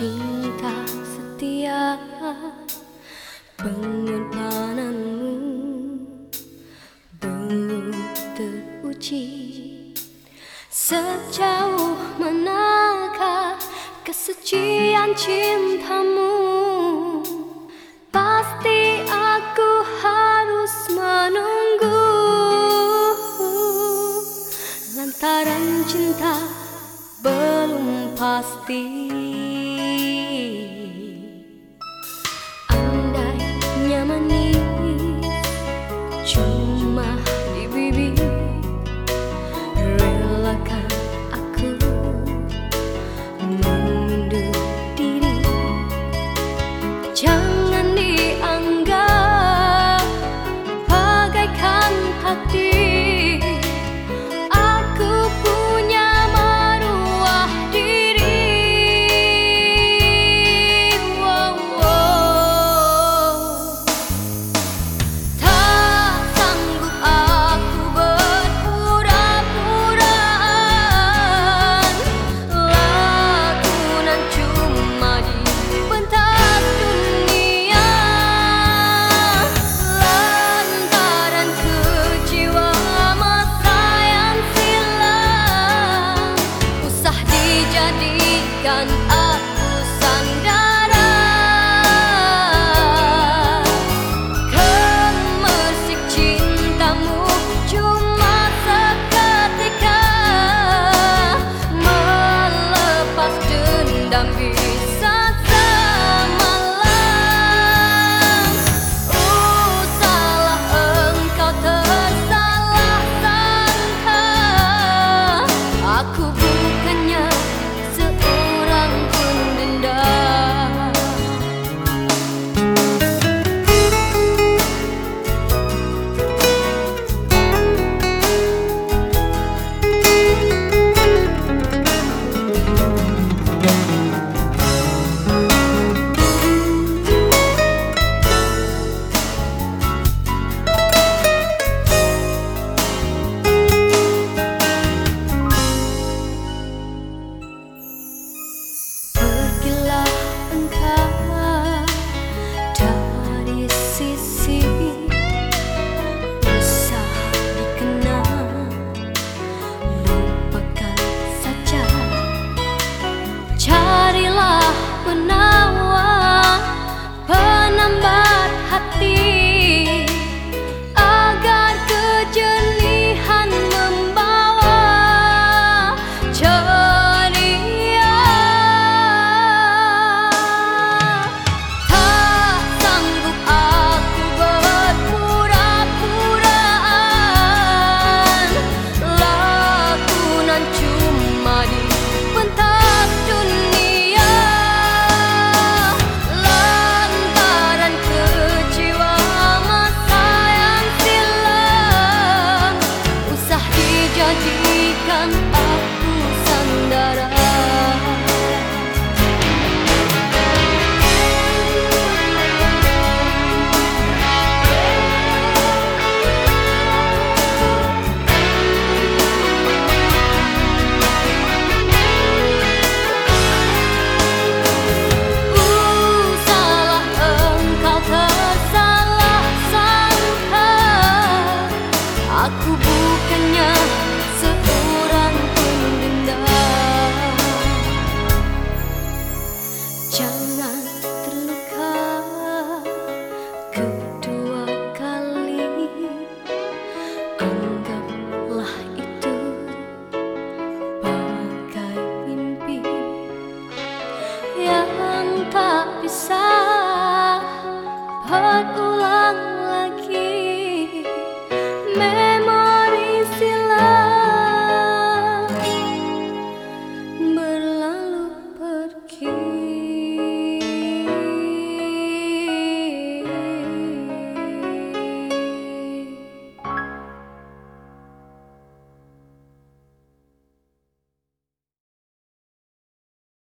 cinta setia Pengorbananmu belum teruji. Sejauh manakah kesucian cintamu? Pasti aku harus menunggu Lantaran cinta belum pasti jadikan aku tak bisa